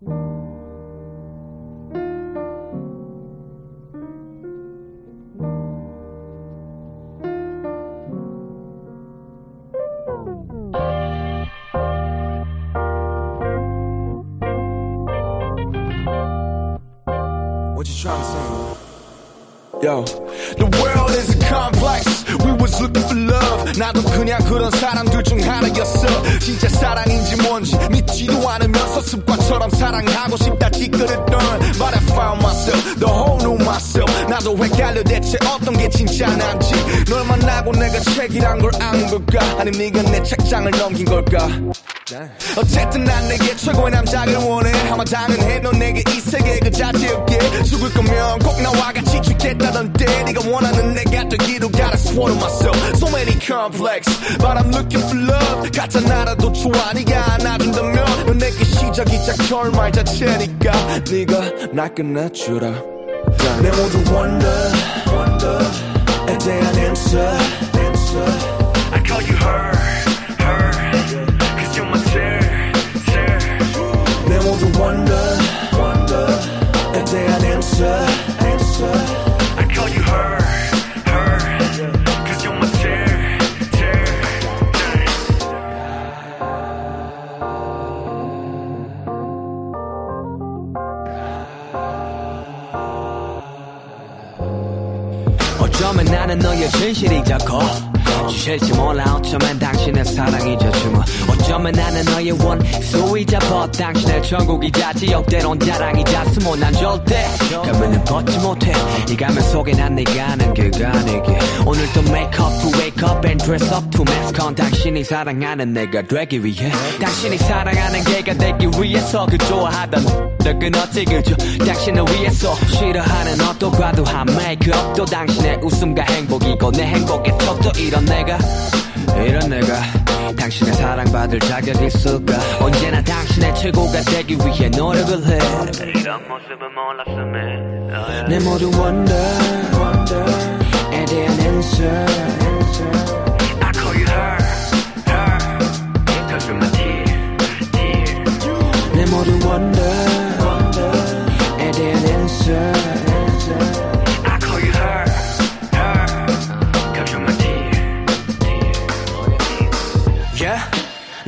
What you trying to say? Yo, the world is complex. We was looking for love. 나도 그냥 그런 사람들 중 하나였어. 진짜 사랑인지 뭔지 믿지도 않으면서 습관 처럼 사랑하고 싶다 찌끄렸던. But I found myself, the whole new myself. 나도 헷갈려 대체 어떤 게 진짜 난지. 널 만나고 내가 책이란 걸 안 걸까? 아니 네가 내 책장을 넘긴 걸까? 어쨌든 난 내게 최고의 남자를 원해 아마 당연해 넌 내게 이 세계 그 자체였게 죽을 거면 꼭 나와 같이 죽겠다던데 네가 원하는 내가 되기로 gotta swallow myself so many complex but I'm looking for love 가짜 나라도 좋아 네가 안아준다면 넌 내게 시작이자 결말 자체니까 네가 날 끝내주라 내 모든 wonder wonder에 대한 answer answer I call you her 어쩌면 나는 너의 진실이 자고 주실지 몰라. 어쩌면 당신의 사랑이자 주문. 어쩌면 나는 너의 원수이자 벗 당신의 천국이자 지역대론 자랑이자 스모 난 절대 가면은 벗지 못해. 이 가면 속에 난 네가 아는 그가 아니게. 오늘도 wake up and dress up to mask on. 당신이 사랑하는 내가 되기 위해. 당신이 사랑하는 걔가 되기 위해서 그 좋아하던 너 끊었지 그저 당신을 위해서 싫어하는 옷도 과도한 메이크업도 당신의 웃음과 행복이고 내 행복의 턱도 이런 내가 이런 내가 당신의 사랑받을 자격 있을까? 언제나 당신의 최고가 되기 위해 노력을 해. 이런 모습은 몰랐음에. 내 모든 wonder wonder에 대한 answer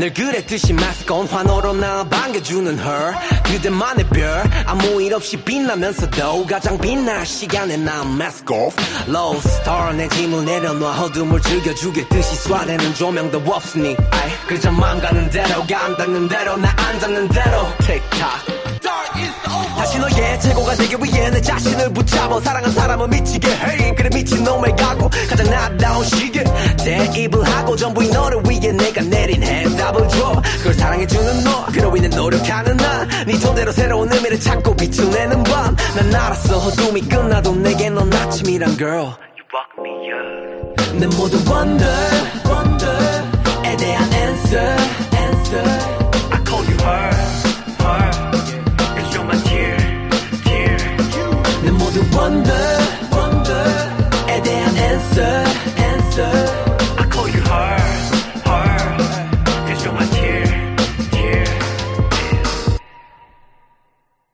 늘 그랬듯이 마스크 온 환호로 나 반겨주는 her. 그대만의 별 아무 일 없이 빛나면서도 가장 빛날 시간에 난 mask off. Low star 내 짐을 내려놔 어둠을 즐겨주겠듯이 쏴대는 조명도 없으니. 아이 그저 맘 가는 대로 감 닿는 대로 나안 잡는 대로. 틱탁 다시 너의 최고가 되기 위해 내 자신을 붙잡아 사랑한 사람은 미치게. 해 그래 미친 놈의 각오. 가장 나다운 시계. 대입을 하고 전부 이 너를 위해 내가 내린 해답을 줘. 그걸 사랑해주는 너 그로 인해 노력하는 나네 존재로 새로운 의미를 찾고 빛을 내는 밤난 알았어 어둠이 끝나도 내게 넌 아침이란 girl. 내 모든 wonder wonder wonder, wonder, er and then answer, answer. I call you her.